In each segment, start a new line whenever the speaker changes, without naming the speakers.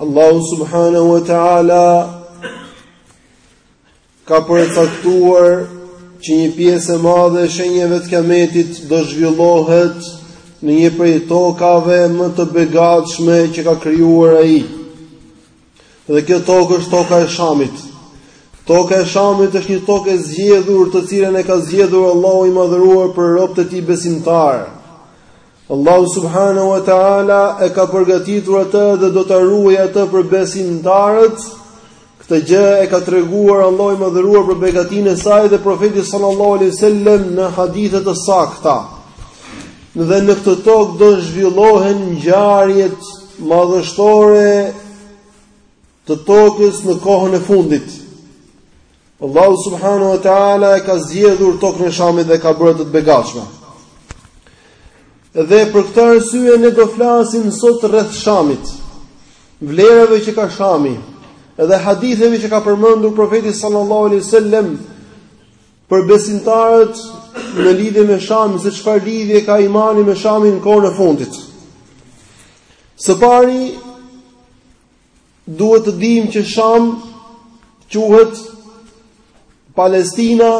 Allahu subhanahu wa ta'ala ka përcaktuar që një pjesë e madhe e shenjave të kametit do zhvillohet në një prej tokave më të begatshme që ka krijuar ai. Dhe kjo tokë është toka e Shamit. Toka e Shamit është një tokë e zgjedhur, të cilën e ka zgjedhur Allahu i Madhëruar për robët e tij besimtarë. Allahu subhanahu wa taala e ka përgatitur atë dhe do ta ruajë atë për besimtarët. Këtë gjë e ka treguar Allahu i Madhëruar për begatinë e saj dhe profeti sallallahu alaihi wasallam në hadithe të sakta. Dhe në këtë tokë do zhvillohen ngjarjet madhështore të tokës në kohën e fundit. Allahu subhanahu wa taala e ka zgjedhur tokën e Shamit dhe ka bërë atë të begatshme. Dhe për këtë arsye ne do flasim sot rreth Shamit, vlerave që ka Shami, edhe haditheve që ka përmendur profeti sallallahu alaihi wasallam për besimtarët në lidhje me Shamin, se çfarë lidhje ka imani me Shamin në kohën e fundit. Së pari Duhet të dimë që Sham quhet Palestina,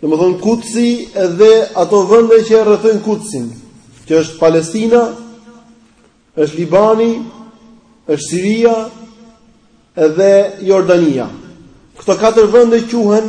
domethënë Kutsi edhe ato vende që e rrethojnë Kutsin, që është Palestina, është Libani, është Siria dhe Jordania. Këto katër vende quhen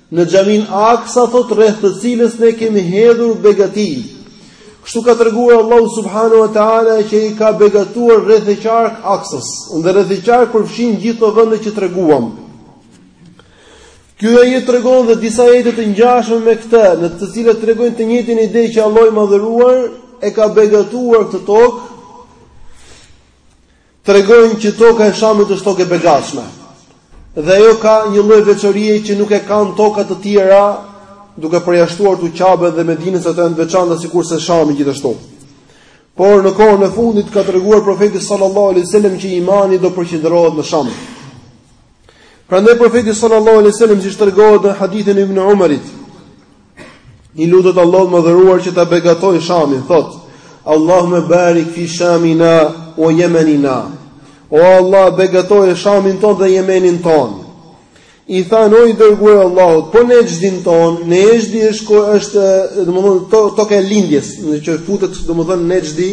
Në xhaminë Aksa thotë rreth të cilës ne kemi hedhur begati. Kështu ka treguar Allahu subhanahu wa taala që i ka begatuar rreth e qark Aksës. Dhe rreth e qark përfshin gjithë ato vende që treguam. Ky ajet tregon dhe disa ajete të ngjashme me këtë, në të cilat tregojnë të njëjtën ide që Allahu i madhëruar e ka begatuar këtë tokë tregojnë që toka e Shamit është tokë e begatshme dhe ajo ka një lloj veçorie që nuk e kanë toka të tjera, duke përjashtuar këtu Qaben dhe Medinën se ato janë të veçanta sikurse Shami gjithashtu. Por në kohën e fundit ka treguar profeti sallallahu alaihi wasallam që imani do përqendrohet në Sham. Prandaj profeti sallallahu alaihi wasallam siç tregohet në hadithin e Ibn Umarit, I lutet Allahut Madhëruar që ta begatojë Shamin, thotë: Allahumma barik fi Shamina wa Yemenina. O Allah, begatoje Shamin tonë dhe Jemenin tonë. I thanë o i dërguar i Allahut, po Nexhdin tonë, Nexhdi siç është, domethënë toka e lindjes, që futet domethënë Nexhdi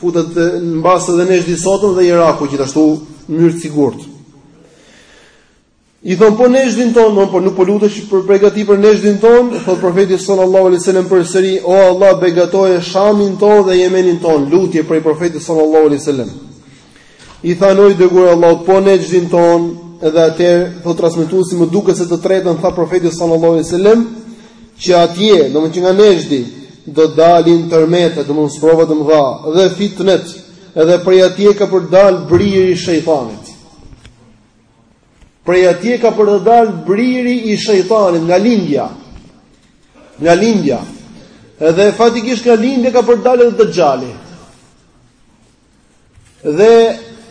futet mbase dhe Nexhdi i sotëm dhe Iraku gjithashtu në mënyrë të sigurt. I thon po Nexhdin ton, po nuk po lutesh për begati për Nexhdin ton, thot profeti sallallahu alaihi wasallam përsëri, o Allah begatoje Shamin ton dhe Jemenin ton, lutje prej profetit sallallahu alaihi wasallam. I thanë o i dërguar i Allahut po Nexhdin ton, edhe atëherë thot transmetuesi më duket se të tretën tha profeti sallallahu alaihi wasallam, që atje, domethënë që nga Nexhdi do dalin tërmete, domethënë sprova të mëdha dhe fitnet, edhe prej atje ka për dal briri i shejtanit. Prej atje ka për të dalë briri i shejtanit nga lindja. Nga lindja. Edhe faktikisht nga lindja ka për të dalë edhe Dexhali. Dhe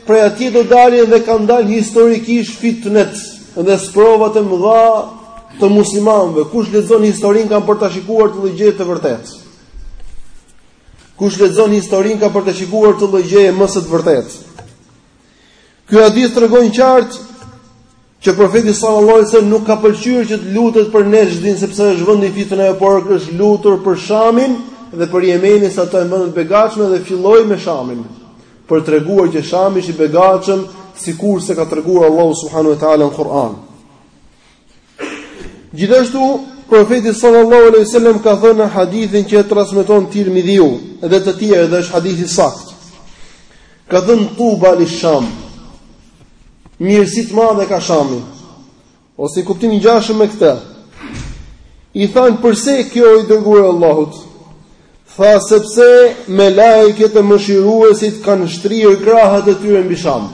prej atje do dalin dhe kanë dalë historikisht fitnet dhe sprovat e mëdha të muslimanëve. Kush lexon historinë ka për ta shikuar këtë lloj gjëje të vërtetë. Kush lexon historinë ka për ta shikuar këtë lloj gjëje më se të vërtetë. Ky hadith tregon qartë që profeti sallallahu alajhi wasallam nuk ka pëlqyer që të lutet për Nexhdin sepse është vendi i fitneve ajo, por është lutur për Shamin dhe për Jemenin se ato janë vende të begatshme dhe filloi me Shamin. Për treguar që Shami është i begatshëm, sikurse ka treguar Allahu subhanahu wa taala në Kur'an. Gjithashtu, profeti sallallahu alaihi wasallam ka thënë në hadithin që e transmeton Tirmidhiu dhe të tjerë dhe është hadith i saktë. Ka thënë Tuba li Sham. Mirësi të madhe ka Shami. Ose kuptimi i ngjashëm me këtë. I thanë përse kjo i dërguar i Allahut? Tha sepse melajket e mëshiruesit kanë shtrirë krahët e tyre mbi Sham.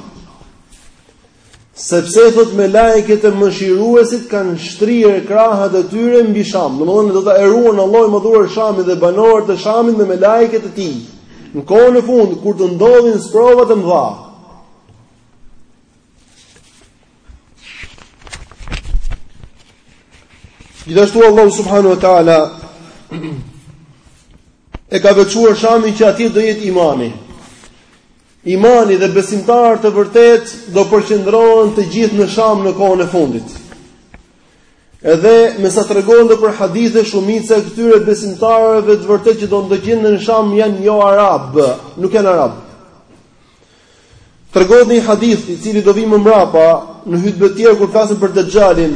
Sepse thot melajket e mëshiruesit kanë shtrirë krahët e tyre mbi Sham. Domthonë do ta ruan Allahu i madhëruar Shamin dhe banorët e Shamit me melajket e tij. Në kohën e fundit kur të ndodhin sprovat e mëdha. Gjithashtu Allahu subhanahu wa taala e ka veçuar Shamin që atje do jetë imani. Imani dhe besimtarët e vërtet do përqendrohen të gjithë në Sham në kohën e fundit. Edhe me sa tregohet nëpër hadithe shumica e këtyre besimtarëve të vërtet që do gjenden në Sham janë jo arabë, nuk janë arabë. Tregohet një hadith i cili do vijë më mbrapa në hytbe tjetër kur flasim për Dexhalin,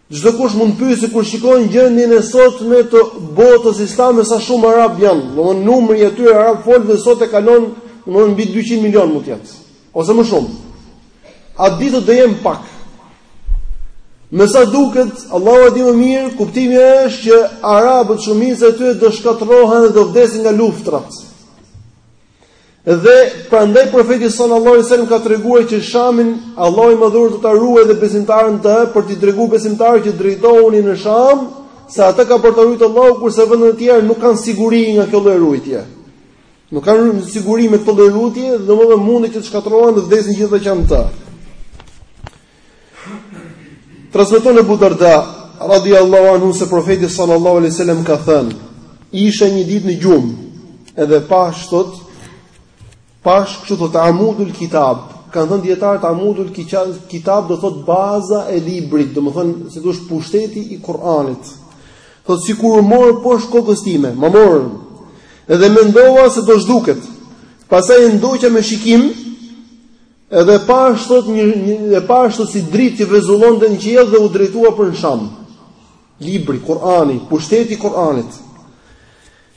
Çdokush mund të pyesë kur shikon gjendjen e sotme të botës islame sa shumë arab janë. Domthon numri i atyre arabfolësve sot e kalon domthon mbi 200 milion mund të jetë ose më shumë. Atë ditë do jenë pak. Me sa duket, Allahu e di më mirë, kuptimi është që arabët shumica e tyre do shkatërrohen dhe do vdesin nga luftrat. Dhe prandaj profeti sallallahu alaihi wasallam ka treguar që Shamin Allahu i madhëruar do ta ruajë dhe besimtarët në të për t'i treguar besimtarëve që drejtohuni në Sham, se atë ka për ta ruajtur Allahu kurse vendet e tjera nuk kanë siguri nga kjo lloj ruajtje. Nuk kanë siguri me këtë lloj ruajtje, domethënë mundet që të shkatërrohen dhe vdesin gjithë ata që janë në të. Transmeton Abu Darda radhiyallahu anhu se profeti sallallahu alaihi wasallam ka thënë: Isha një ditë në gjumë, edhe pashë thot pashë kështu thot Amudul Kitab, kanë thënë dijetarët Amudul Kitab do thot baza e librit, domethënë siç duket është pushteti i Kur'anit. Thot sikur u mor poshtë kokës time, ma morën. Edhe mendova se do zhduket. Pastaj e ndoqa me shikim, Edhe e pashë thot një, një e pashë si dritë që vezullonte në qiell dhe u drejtua për në Sham. Libri Kur'ani, pushteti i Kur'anit.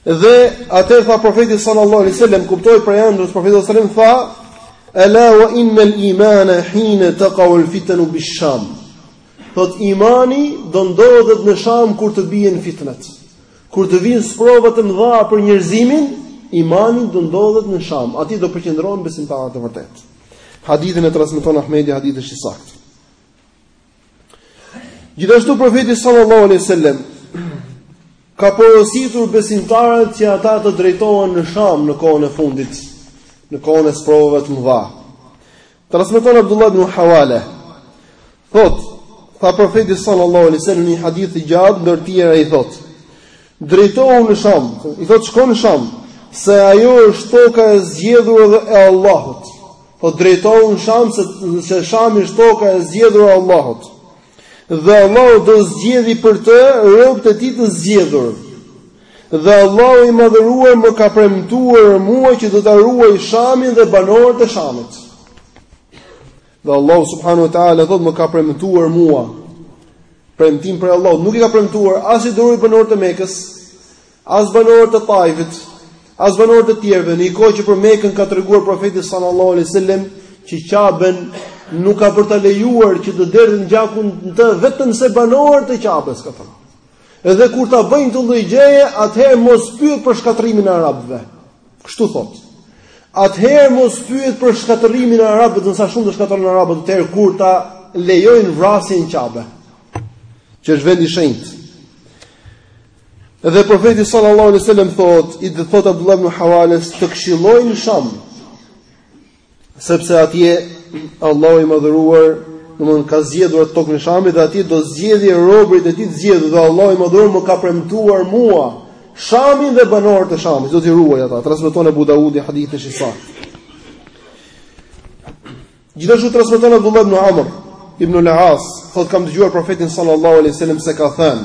Dhe atëherë tha profeti sallallahu alaihi wasallam kuptoi prej ëndrrës profeti sallallahu alaihi wasallam tha Ala wa inna al-imana hina taqa'u al-fitanu bish-sham. Thot imani do ndodhet në Sham kur të bien fitnat. Kur të vijnë sprova të mëdha për njerëzimin, imani do ndodhet në Sham, aty do përqendrohen besimtarët e vërtetë. Hadithin e transmeton Ahmedi, hadithi është i saktë. Gjithashtu profeti sallallahu alaihi wasallam ka porositur besimtarët që ata të drejtohen në Sham në kohën e fundit, në kohën e sprovave të mëdha. Transmeton Abdullah ibn Hawale, thot, tha profeti sallallahu alaihi wasallam në një hadith të gjatë, ndër tjera i thot: Drejtohu në Sham, i thot shko në Sham, se ajo është toka e zgjedhur e Allahut. Thot drejtohu në Sham se Shami është toka e zgjedhur e Allahut. Dhe Allahu do zgjedhi për të robët e tij të zgjedhur. Dhe Allahu i Madhëruar më ka premtuar mua që do ta ruaj Shamin dhe banorët e Shamit. Dhe Allahu subhanahu wa taala thotë më ka premtuar mua premtim prej Allahut, nuk i ka premtuar se do ruajë banorët e Mekës, as banorët e Taifit, as banorët e tjerëve, në një kohë që për Mekën ka treguar profeti sallallahu alaihi wasallam që Qaben nuk ka për ta lejuar që të derdhin gjakun në të vetëm se banorët e Qabes ka thënë. Edhe kur ta bëjnë këtë lloj gjëje, atëherë mos pyet për shkatërrimin e arabëve. Kështu thotë. Atëherë mos pyet për shkatërrimin e arabëve, domethënë sa shumë do shkatërrohen arabët atëherë kur ta lejojnë vrasjen në Qabe. Që është vend i shenjtë. Edhe profeti sallallahu alaihi wasallam thotë, i thotë Abdullah ibn Hawales të këshilloj në Sham, Sepse atje Allahu i madhëruar, domthon ka zgjedhur atë tokën e Shamit dhe atje do zgjedhje robërit e tij të zgjedhur dhe Allahu i madhëruar më ka premtuar mua Shamin dhe banorët e Shamit, do t'i ruaj ata. Transmeton Abu Daudi hadithin e Shisa. Gjithashtu transmeton Abdullah Ibn Amr ibn al-As, thotë kam dëgjuar profetin sallallahu alaihi wasallam se ka thënë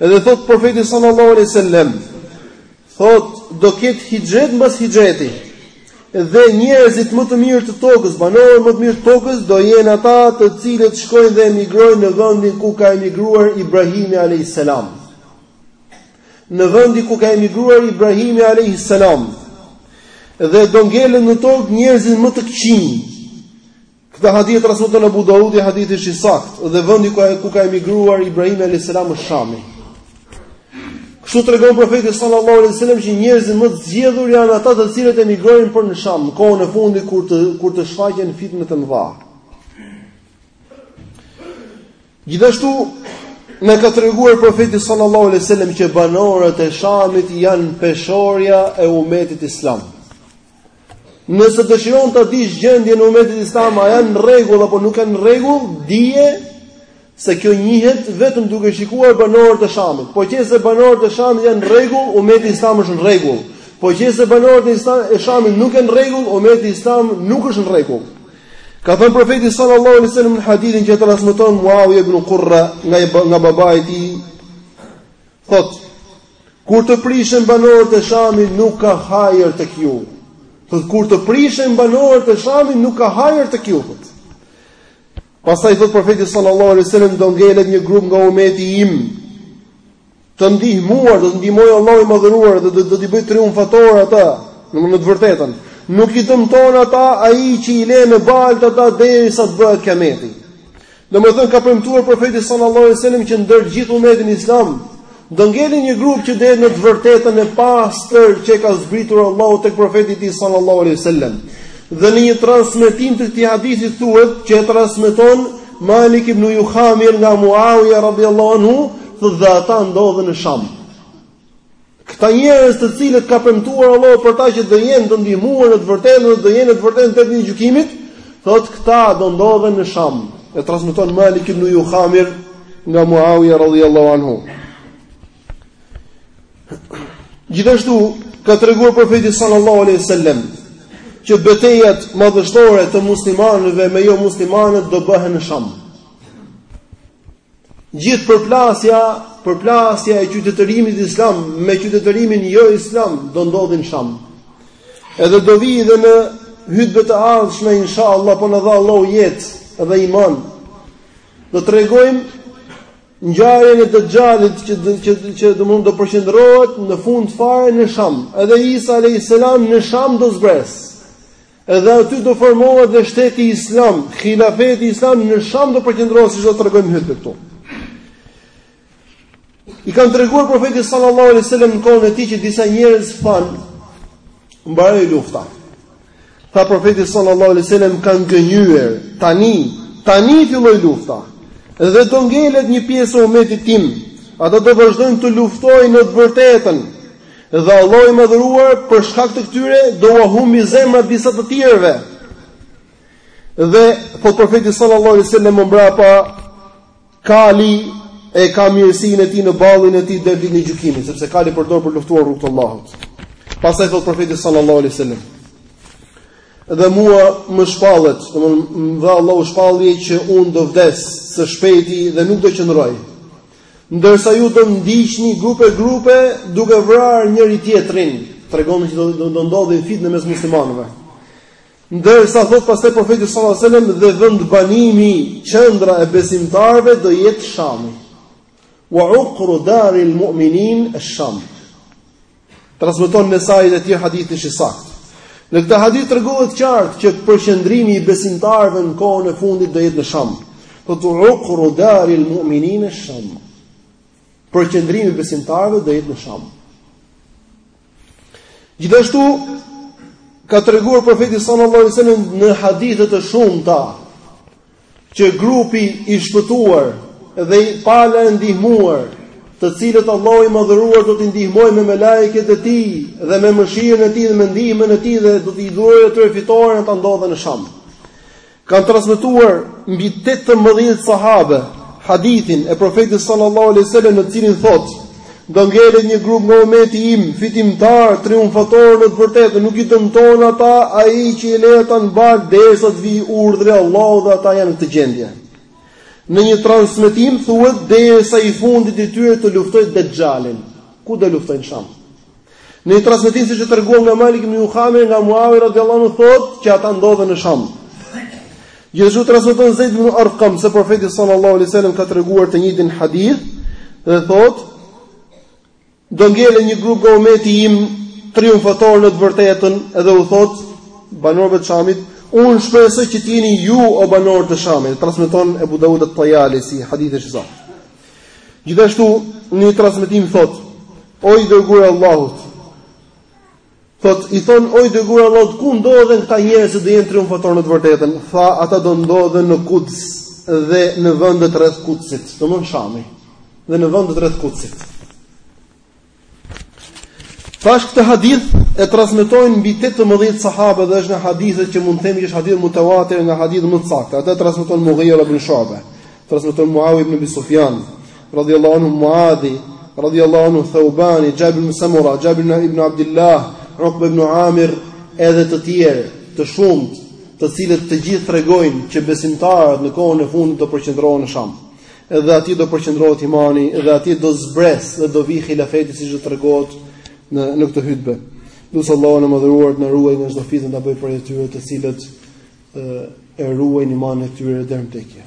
Edhe thot profeti sallallahu alaihi wasallam, thot do ket hixhret mbas hixhreti. Dhe njerëzit më të mirë të tokës, banorët më të mirë të tokës do jenë ata të cilët shkojnë dhe emigrojnë në vendin ku ka emigruar Ibrahimi alayhis salam. Në vendin ku ka emigruar Ibrahimi alayhis salam. Dhe do ngelen në tokë njerëzit më të këqinj, Këtë hadith transmeton Abu Daudi, hadithi është i saktë dhe vendi ku ku ka emigruar Ibrahimi alayhis salam është Shami. Kështu tregon profeti sallallahu alaihi wasallam që njerëzit më të zgjedhur janë ata të cilët emigrojnë për në Sham, në kohën e fundit kur të kur të shfaqen fitne të mëdha. Gjithashtu na ka treguar profeti sallallahu alaihi wasallam që banorët e Shamit janë peshorja e umetit islam. Nëse dëshiron ta dish gjendjen e umetit islam, a janë në rregull apo nuk janë në rregull, dije se kjo njihet vetëm duke shikuar banorët e Shamit. Po qe se banorët e Shamit janë në rregull, umeti islam është në rregull. Po qe se banorët e Shamit nuk janë në rregull, umeti islam nuk është në rregull. Ka thënë profeti sallallahu alaihi wasallam në hadithin që transmeton Muawiya ibn Qurra nga nga babai i tij Thotë, Kur të prishen banorët e Shamit nuk ka hajër tek ju. Thotë, Kur të prishen banorët e Shamit nuk ka hajër tek ju. Thot. Pastaj thot profeti sallallahu alaihi wasallam do ngelet një grup nga umeti im të ndihmuar, do t'i ndihmojë Allahu i madhëruar dhe do t'i bëjë triumfator ata, në më në të vërtetën. Nuk i dëmton ata ai që i le në baltë ata derisa të bëhet kiameti. Domethënë ka premtuar Profeti sallallahu alejhi ue selam që ndër gjithë umetin islam do ngeli një grup që do jetë në të vërtetën e pastër që e ka zbritur Allahu tek Profeti i tij sallallahu alejhi ue selam. Dhe në një transmetim të këtij hadithi thuhet që e transmeton Malik ibn Yukhamir nga Muawiya radhiyallahu anhu, thotë dhe ata ndodhen në Sham. Këta njerëz të cilët ka premtuar Allahu për ta që do jenë të ndihmuar në të vërtetën, do jenë në të vërtetën në ditën e gjykimit, thotë këta do ndodhen në Sham. E transmeton Malik ibn Yuhamir nga Muawiya radhiyallahu anhu. Gjithashtu ka treguar profeti sallallahu alaihi wasallam që betejat madhështore të muslimanëve me jo muslimanët do bëhen në Sham. Gjithë përplasja, përplasja e qytetërimit islam me qytetërimin jo islam do ndodhin në Sham. Edhe do vi dhe në hutbë të ardhshme inshallah po na dha Allahu jetë dhe iman. Do tregojmë ngjarjen e Dexhalit që që që domethënë do përqendrohet në fund fare në Sham. Edhe Isa alayhis salam në Sham do zbres. Edhe aty do formohet dhe shteti islam, khilafeti islam në Sham do përqendrohet siç do të tregojmë hyjtë këtu. I kanë treguar profetit sallallahu alaihi wasallam në kohën e tij që disa njerëz thanë mbaroi lufta. Tha profeti sallallahu alaihi wasallam kanë gënjyer, tani, tani filloi lufta. Dhe do ngelet një pjesë e umetit tim. Ata do vazhdojnë të luftojnë në të vërtetën. Dhe Allahu i Madhëruar për shkak të këtyre do ua humbi zemrat disa të tjerëve. Dhe thotë profeti sallallahu alaihi wasallam më mbrapa kali e ka mirësinë e tij në ballin e tij deri ditën e gjykimit, sepse kali përdor për luftuar rrugë të Allahut. Pastaj thot profeti sallallahu alaihi wasallam dhe mua më shpallet, domethënë dha Allahu shpallje që unë do vdes së shpejti dhe nuk do qëndroj. Ndërsa ju do ndiqni grupe-grupe duke vrarë njëri tjetrin, tregon që do do, do ndodhin fitne mes muslimanëve. Ndërsa thot pastaj profeti sallallahu alajhi wasallam dhe vendbanimi qendra e besimtarëve do jetë Shami. Wa uqru daril mu'minin ash-Sham. Transmeton Nesai dhe të tjerë hadith i saktë. Në këtë hadith tregohet qartë që përqendrimi i besimtarëve në kohën e fundit do jetë në Sham. Thotë uqru daril mu'minin sham. Përqendrimi i besimtarëve do jetë në Sham. Gjithashtu ka treguar profeti sallallahu alajhi wasallam në hadithe të shumta që grupi i shpëtuar dhe pala e ndihmuar, të cilët Allahu i Madhëruar do t'i ndihmojë me melajket e tij dhe me mëshirën e tij dhe me ndihmën e tij dhe do t'i dhurojë atyre fitoren ata ndodhen në Sham. Kanë transmetuar mbi 18 sahabe hadithin e profetit sallallahu alaihi wasallam në cilin thotë Do ngelet një grup nga ummeti im, fitimtar, triumfator në të vërtetë, nuk i dëmton ata ai që i lë ata në baltë derisa të vijë urdhri i Allahut dhe ata janë në këtë gjendje. Në një transmetim thuhet derisa i fundit i tyre të luftojë Dexhalin. Ku do luftojnë Sham? Në një transmetim siç e treguam nga Malik ibn Juhamir nga Muadhi radhiyallahu anhu thotë që ata ndodhen në Sham. Gjithashtu transmeton Zeid ibn Arqam se profeti sallallahu alaihi wasallam ka treguar të njëjtin hadith dhe thotë do ngelen një grup nga umeti im triumfator në të vërtetën edhe u thotë banorëve të Shamit, unë shpresoj që të jeni ju o banorë të Shamit. Transmeton Abu Dawud at-Tayalisi, hadith i saktë. Gjithashtu, në një transmetim thotë: O i dërguar i Allahut, thotë i thonë o i dërguar i Allahut, ku ndodhen këta njerëz që do jenë triumfatorë në të vërtetën? Tha, ata do ndodhen në Kuds dhe në vendet rreth Kudsit, domthon Shami, dhe në vendet rreth Kudsit. Tash këtë hadith e transmetojnë mbi 18 sahabe dhe është nga hadithet që mund të themi që është hadith mutawatir nga hadithet më të saktë. Atë e transmeton Mughira ibn Shu'ba, transmeton Muawi ibn Abi Sufyan, radhiyallahu anhu Muadhi, radhiyallahu anhu Thawbani, Jabir ibn Samura, Jabir ibn Abdullah, Uqba ibn Amir, edhe të tjerë, të shumtë, të cilët të gjithë tregojnë që besimtarët në kohën e fundit do përqendrohen në Sham. Edhe aty do përqendrohet imani dhe aty do zbres dhe do vi hilafeti siç do tregohet në në këtë hutbë. Lus Allahun e madhëruar të na ruaj nga çdo fitnë të na bëj prej atyre të cilët e ruajnë imanin e tyre deri në vdekje.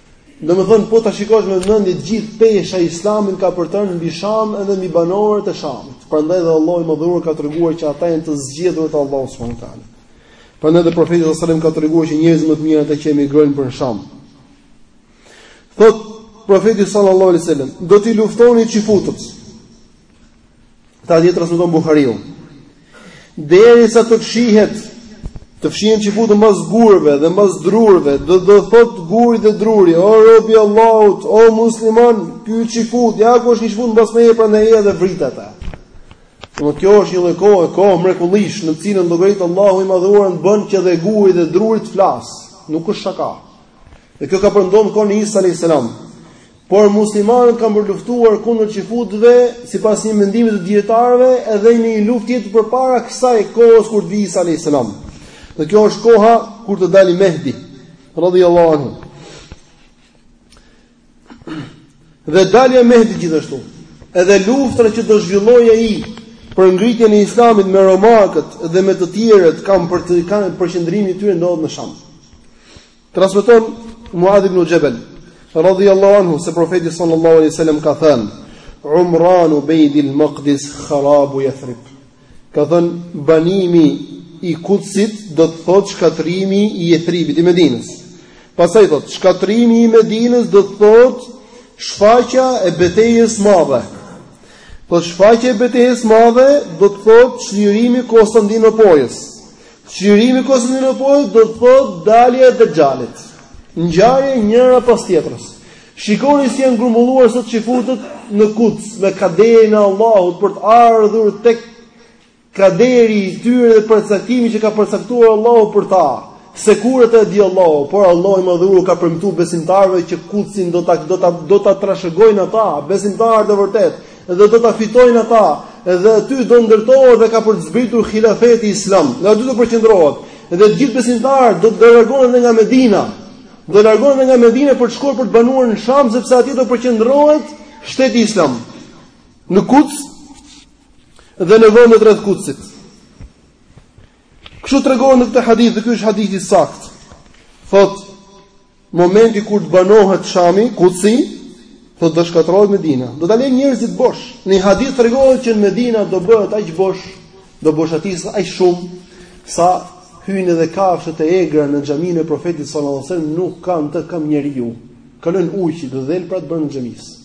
Domethënë, po ta shikosh me mend e gjithë pesha e islamit ka për të rënë mbi Sham edhe mbi banorët e Shamit. Prandaj dhe Allahu i madhëruar ka treguar që ata janë të zgjedhur të Allahut subhanahu wa ta'ala. Prandaj dhe profeti alaihi salam ka treguar që njerëzit më të mirë ata që emigrojnë për në Sham. Thotë profeti sallallahu alaihi wasallam, do t'i luftoni çifutët. Këtë hadith e transmeton Bukhariu. Derisa të fshihet, të fshihen çifutët mbas gurëve dhe mbas drurëve, do do thotë guri dhe druri, o rob i Allahut, o musliman, ky çifut, ja ku është një çifut mbas meje prandaj eja dhe vrite atë. Pra kjo është një lloj kohe, kohë mrekulish, në të cilën llogarite Allahu i madhëruar bën që dhe guri dhe druri të flasë, nuk është shaka. Dhe kjo ka për t'ndodhë në kohën e Isa alayhis salam. Por muslimanët kanë për t'luftuar kundër çifutëve sipas një mendimi të dijetarëve edhe në një luftë tjetër përpara kësaj kohës kur të vi Isa alayhis salam. Dhe kjo është koha kur të dalë Mehdi radhiyallahu anhu. Dhe dalja e Mehdit gjithashtu. Edhe luftra që do zhvillojë ai për ngritjen e Islamit me romakët dhe me të tjerët kanë përqendrimin e tyre ndodhet në Sham. Transmeton Muadh ibn Jabal radhiyallahu anhu se profeti sallallahu alaihi wasallam ka thënë Umranu baytil maqdis kharabu yathrib. Ka thënë, Banimi i Kudsit do të thotë shkatërrimi i Jethribit i Medinës. Pastaj thotë, shkatërrimi i Medinës do të thotë shfaqja e betejës së madhe. Po shfaqja e betejës së madhe do të thotë çlirimi i Konstantinopojës. Çlirimi i Konstantinopojës do të thotë dalja e Dexhalit. Ngjarje njëra pas tjetrës. Shikoni si janë grumbulluar sot çifutët në Kuds me kaderin e Allahut për të ardhur tek kaderi i tyre dhe përcaktimi që ka përcaktuar Allahu për ta. Se kur e di Allahu, por Allahu i Madhëruar ka premtuar besimtarëve që Kudsin do ta do ta do ta trashëgojnë ata, besimtarët e vërtet, dhe do ta fitojnë ata, dhe aty do ndërtohet dhe ka për të zbritur hilafeti islam. Nga aty do përqendrohet dhe të gjithë besimtarët do të largohen dhe nga Medina. Do largohen dhe nga Medina për të shkuar për të banuar në Sham sepse aty do përqendrohet shteti islam në Kuds dhe në vendet rreth Kudsit. Kështu tregon në këtë hadith, dhe ky është hadith i saktë. Thot momenti kur të banohet Shami, Kudsi, thot do shkatërrohet Medina. Do ta lënë njerëzit bosh. Në një hadith tregohet që në Medina do bëhet aq bosh Do boshatiset aq shumë sa hyjnë edhe kafshët e egra në xhaminë e Profetit sallallahu alajhi wasallam, nuk ka në të këmbë njeriu. Kalojnë ujqit dhe dhelprat brenda xhamisë.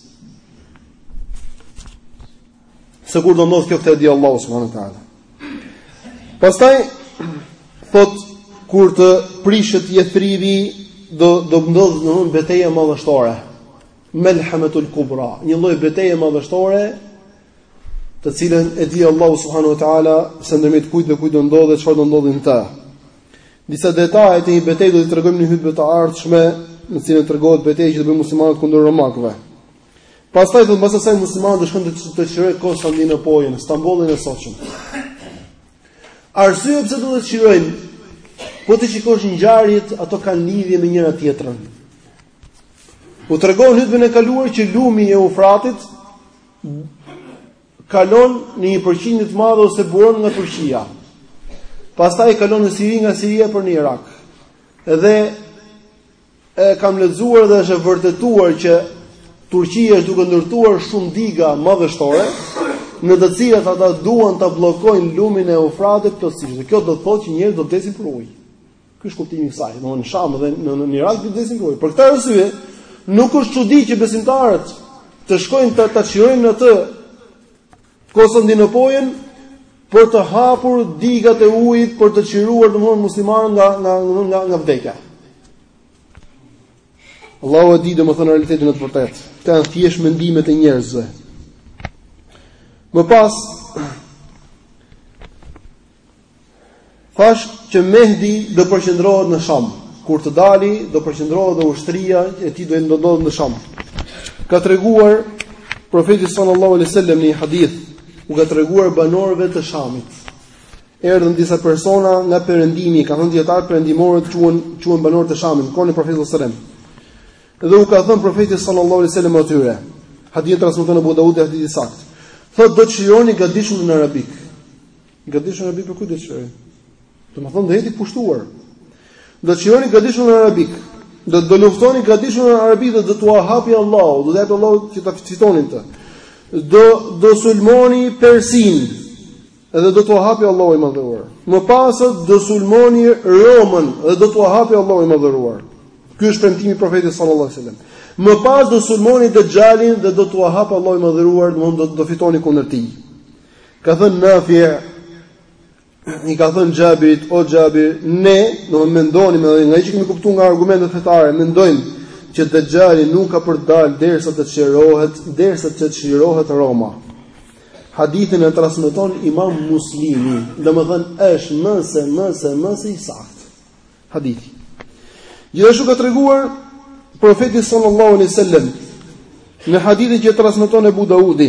Se kur do ndodhë kjo këtë e di Allahu subhanahu wa taala. Pastaj, thot, kur të prishet Jethribi, do, do ndodhë një beteja madhështore. Melhametul Kubra. Një lloj beteje madhështore, të cilën e di Allahu subhanahu wa taala se ndërmjet kujt dhe kujt do ndodhë dhe çfarë do ndodhë në të. Disa detaje të një beteje do t'i tregojmë në hutbë të ardhshme, në cilën tregohet beteja që do bëjnë muslimanët kundër romakëve. Pastaj thotë mbas asaj muslimanët do shkojnë të çlirojnë Konstantinopojën, Stambollin e sotëm. Arsyeja pse do ta çlirojnë Po t'i shikosh ngjarjet, ato kanë lidhje me njëra tjetrën. U tregua në hutben e kaluar që lumi i Eufratit kalon në një përqindje të madhe ose buron nga Turqia. Pastaj kalon në Siri nga Siria për në Irak. Dhe e kam lexuar dhe është e vërtetuar që Turqia është duke ndërtuar shumë diga madhështore në të cilat ata duan ta bllokojnë lumin e Eufratit plotësisht. Kjo do të thotë që njerëzit do të vdesin për ujë. Ky është kuptimi i kësaj. Domthonë në sham dhe në në Irak do të vdesin për ujë. Për këtë arsye nuk është çudi që besimtarët të shkojnë të ta çirojnë atë Konstantinopojën për të hapur digat e ujit për të çiruar domthonë muslimanët nga nga nga nga vdekja. Allahu e di domthonë realitetin e vërtetë. Këto janë thjesht mendime të njerëzve. Më pas Thashë që Mehdi do përqendrohet në Sham. Kur të dali, do përqendrohet dhe ushtria e tij do të ndodhet në Sham. Ka treguar profeti sallallahu alaihi wasallam në një hadith, u ka treguar banorëve të Shamit. Erdhën disa persona nga perëndimi, kanë thënë dijetarët perëndimorët quhen quhen banorë të Shamit, në kohën e profetit sallallahu alaihi wasallam. Dhe u ka thënë profeti sallallahu alaihi wasallam atyre, hadith transmeton Abu Dawud dhe hadithi i saktë. Thotë do të çlironi gadishullin arabik. Gadishullin arabik prej kujt do të çlironi? Domethënë do jetë i pushtuar. Do të çlironi gadishullin arabik. Do të do luftoni gadishullin arabik dhe do t'ua hapi Allahu, do të japë Allahu që ta fitoni atë. Do do sulmoni Persinë. Edhe do t'ua hapi Allahu i madhëruar. Më pas do sulmoni Romën dhe do t'ua hapi Allahu i madhëruar. Ky është premtimi i profetit sallallahu alajhi wasallam. Më pas do sulmoni Dexhalin dhe do t'ua hap Allahu i madhëruar, do të do fitoni kundër tij. Ka thënë Nafi i ka thënë Xhabirit, o Xhabir, ne domthënë mendonim nga ajo që kemi kuptuar nga argumentet fetare, mendojmë që Dexhali nuk ka për të dalë derisa të çlirohet, derisa të çlirohet Roma. Hadithin e transmeton Imam Muslimi, domethënë është më se më se më se i saktë. Hadithi. Gjithashtu ka treguar profeti sallallahu alaihi wasallam në hadithin që transmeton Abu Daudi,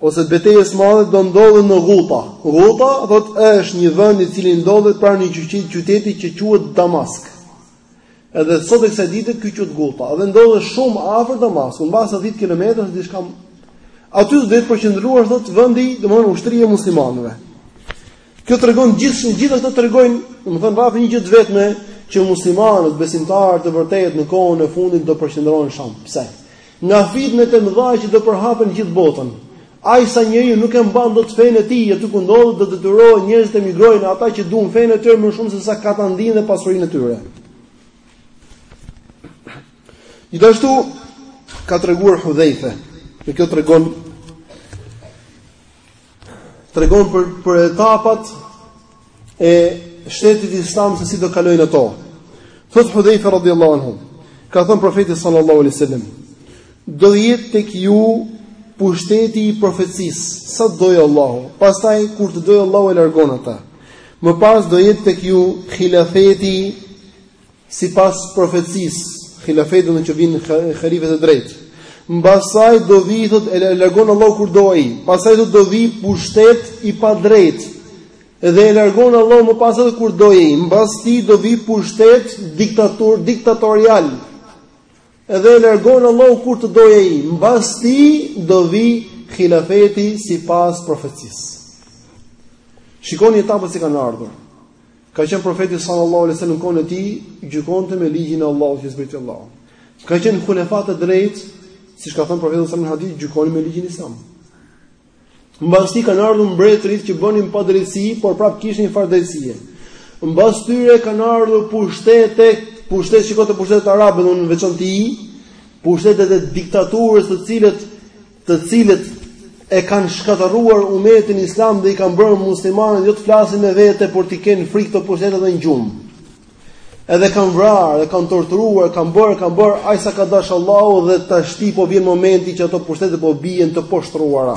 ose të betejës së madhe do ndodhen në Ghuta. Ghuta thot është një vend i cili ndodhet pranë një qyteti, qyteti që quhet Damask. Edhe sot e kësaj dite ky quhet Ghuta, dhe ndodhet shumë afër Damaskut, mbase 10 kilometra diçka aty do jetë përqendruar thot vendi, domthonë ushtria e muslimanëve. Kjo tregon gjithë gjithë këto tregojnë, domthonë pra një gjë të vetme që muslimanët besimtarë të vërtetë në kohën e fundit do përqendrohen në Sham. Pse? Nga fitnet e mëdha që do përhapen gjithë botën. Aq sa njeriu nuk e mban dot fenë e tij aty ku ndodhet do detyrohen njerëzit të emigrojnë ata që duan fenë e tyre më shumë se sa katandinë dhe pasurinë e tyre. Gjithashtu ka treguar Hudhejfe, dhe kjo tregon tregon për për etapat e shtetit islam se si do kalojnë ato. Thotë Hudhejfe radhiyallahu anhu, ka thënë profeti sallallahu alaihi wasallam, do jetë tek ju pushteti i profecisë, sa do dojë Allahu. Pastaj kur të dojë Allahu e largon atë. Më pas do jetë tek ju hilafeti Sipas profecisë, hilafeti që vijnë halifët e drejtë. Mbas saj do vi thot e largon Allahu kur do ai. Pastaj thot do vi pushtet i padrejtë. Dhe e largon Allahu më pas edhe kur do ai. Mbas tij do vi pushtet diktator diktatorial. Dhe e largon Allahu kur të dojë ai. Mbas tij do vi hilafeti sipas profecisë. Shikoni etapat si kanë ardhur. Ka qenë profeti sallallahu alaihi wasallam në kohën e tij, gjykonte me ligjin e Allahut që zbriti Allahu. Kanë qenë hulafat e drejtë, siç ka thënë profeti sallallahu alaihi wasallam në hadith, gjykonin me ligjin islam. Mbas tij kanë ardhur mbretërit që bënin padrejtësi, por prapë kishin farë drejtësie. Mbas tyre kanë ardhur pushtete, pushtete si këto pushtetet arabe në veçanti, pushtetet e diktaturës të cilët të cilët e kanë shkatërruar umetin islam dhe i kanë bërë muslimanët jo të flasin me vete, por t'i kenë frikë këto pushtete edhe në gjumë. Edhe kanë vrarë, e kanë torturuar, kanë bërë, kanë bërë aq sa ka dash Allahu dhe tashti po vjen momenti që ato pushtete po bien të poshtruara.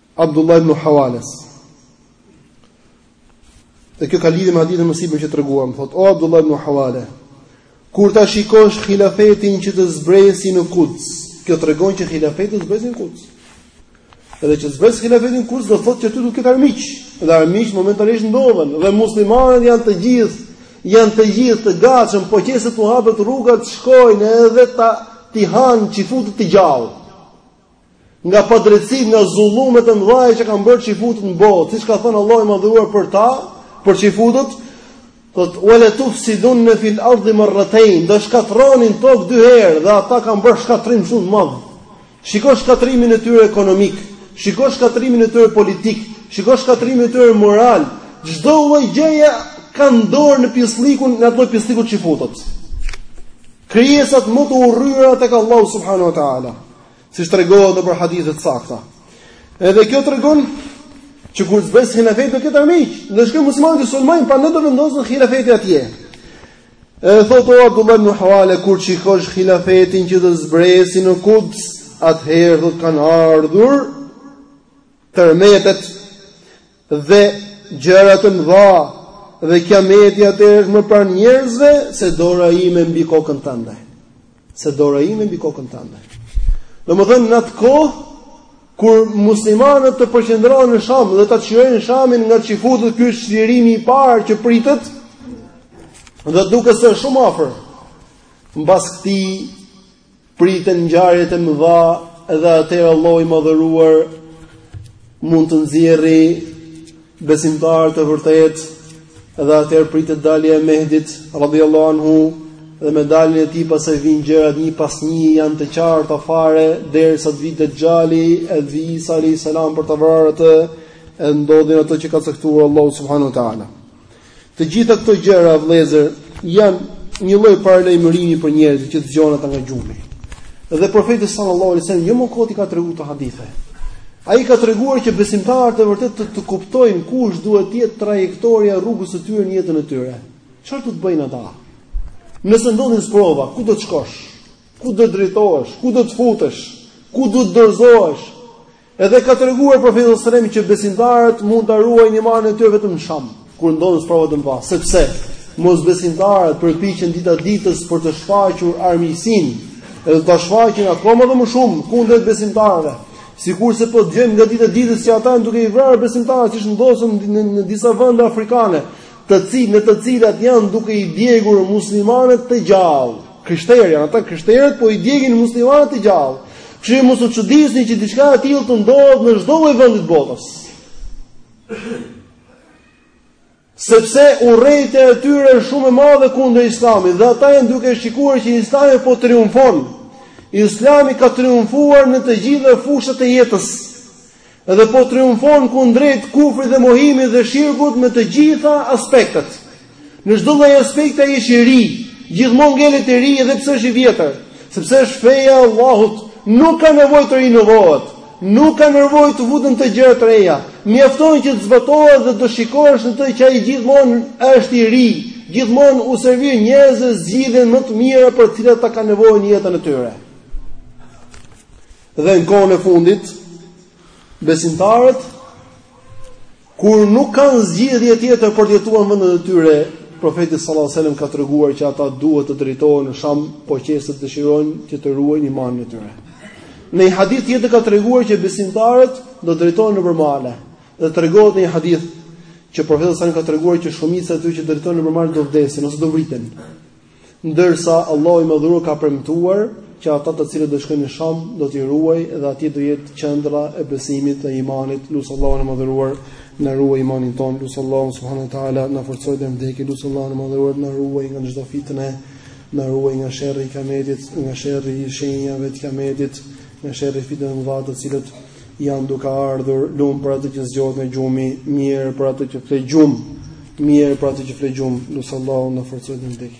Abdullah ibn Hawales. Dhe kjo ka lidhje me hadithin më sipër që treguam, thotë O Abdullah ibn Hawale, kur ta shikosh hilafetin që të zbresi në Kuds, kjo tregon që hilafeti të zbresi në Kuds. Edhe që të zbresi hilafeti në Kuds do thotë që aty do të ketë armiq, dhe armiq momentalisht ndodhen dhe muslimanët janë të gjithë janë të gjithë të gatshëm, po qe se t'u hapet rruga të shkojnë edhe ta t'i hanë çifutët të gjallë. nga padrejtësitë, nga zullumet e mëdha që kanë bërë çifutët në botë, siç ka thënë Allahu i madhëruar për ta, për çifutët, thot la tufsidunna fil ard marratayn do shkatërronin tokën dy herë dhe ata kanë bërë shkatërrim shumë të madh shiko shkatërrimin e tyre ekonomik shiko shkatërrimin e tyre politik shiko shkatërrimin e tyre moral çdo lloj gjëje kanë dorë në pisllikun në atë pisllikun çifutët krijesat më të urryera tek Allahu subhanahu wa taala Siç tregohet nëpër hadithe të sakta. Edhe kjo tregon që kur zbret hilafeti do të ketë armiq, do shkojnë muslimanët t'i sulmojnë prandaj do vendoset hilafeti atje. Edhe thotë o Abdullah ibn Hawale kur shikosh hilafetin që do zbresi në Kuds, atëherë thotë kanë ardhur tërmetet dhe gjëra të mëdha dhe kiameti atëherë është më pranë njerëzve se dora ime mbi kokën tënde. Se dora ime mbi kokën tënde. Domethënë në atë kohë kur muslimanët të përqendrohen në Sham dhe ta çlirojnë Shamin nga çifutët ky është çlirimi i parë që pritet dhe duket se shumë afër. Mbas këtij Priten ngjarjet e mëdha dhe atëherë Allahu i Madhëruar mund të nxjerrë besimtarë të vërtetë dhe atëherë pritet dalja e Mehdit radhiyallahu anhu dhe me daljen e tij pasaj vijnë gjërat një pas një janë të qarta fare derisa të vijë Dejjali e të vijë Isa alayhis salam për ta vrarë atë e ndodhin ato që ka caktuar Allahu subhanahu wa taala. Të gjitha këto gjëra o vëllezër janë një lloj paralajmërimi për njerëzit që të zgjohen ata nga gjumi. Dhe profeti sallallahu alajhi wasallam jo më kot i ka treguar këto hadithe. Ai ka treguar që besimtarët e vërtet të, të kuptojnë kush duhet të jetë trajektoria e rrugës së tyre në jetën e tyre. Çfarë do të bëjnë ata? Nëse ndodhin sprova, ku do të shkosh? Ku do të drejtohesh? Ku do të futesh? Ku do të dorëzohesh? Edhe ka treguar profeti sallallahu alajhi wasallam që besimtarët mund ta ruajnë imanin e tyre vetëm në sham, kur ndodhin sprova të mëdha, sepse mosbesimtarët përpiqen dita ditës për të shfaqur armiqësinë, edhe ta shfaqin akoma dhe më shumë kundër besimtarëve. Sikurse po dëgjojmë nga dita ditës që ata janë duke i vrarë besimtarët, siç është ndodhur në, në, në disa vende afrikane, të cilë në të cilat janë duke i djegur muslimanët të gjallë. Krishterë janë ata krishterët, po i djegin muslimanët të gjallë. Kështu që mos u çudisni që diçka e tillë të ndodhë në çdo lloj vendi të botës. Sepse urrejtja e tyre është shumë e madhe kundër Islamit dhe ata janë duke shikuar që Islami po triumfon. Islami ka triumfuar në të gjitha fushat e jetës. Dhe po triumfon kundrejt kufrit dhe mohimit dhe shirkut me të gjitha aspektet. Në çdo lloj aspekti ai është i ri, gjithmonë ngelet i ri edhe pse është i vjetër, sepse është feja e Allahut, nuk ka nevojë të rinovohet, nuk ka nevojë të futen në të gjëra të reja. Mjafton që të zbatohet dhe do shikosh në të që ai gjithmonë është i ri, gjithmonë u servir njerëzve zgjidhjet më të mira për të cilat ata kanë nevojë në jetën e tyre. Dhe në kohën e fundit, besimtarët kur nuk kanë zgjidhje tjetër për të jetuar në vendet e tyre, profeti sallallahu alajhi wasallam ka treguar që ata duhet të drejtohen në Sham, po qe se dëshirojnë që të ruajnë imanin e tyre. Në një hadith tjetër ka treguar që besimtarët do drejtohen nëpër male. Dhe tregohet në një hadith që profeti sallallahu alajhi wasallam ka treguar që shumica e tyre që drejtohen nëpër male do vdesin ose do vriten. Ndërsa Allahu i Madhëruar ka premtuar që ata të cilët do shkojnë në Sham do t'i ruaj dhe aty do jetë qendra e besimit dhe imanit. Lus Allahun e Madhëruar na ruaj imanin ton. Lus Allahun subhanahu wa taala na forcojë të ndjekim. Lus Allahun e Madhëruar na ruaj nga çdo fitnë, na ruaj nga sherri i kiametit, nga sherri i shenjave të kiametit, nga sherri i fitnave të mëdha të cilat janë duke ardhur, lum për atë që zgjohet nga gjumi, mjerë për atë që fle gjum, mjerë për atë që fle gjum. Lus Allahun na forcojë të ndjekim.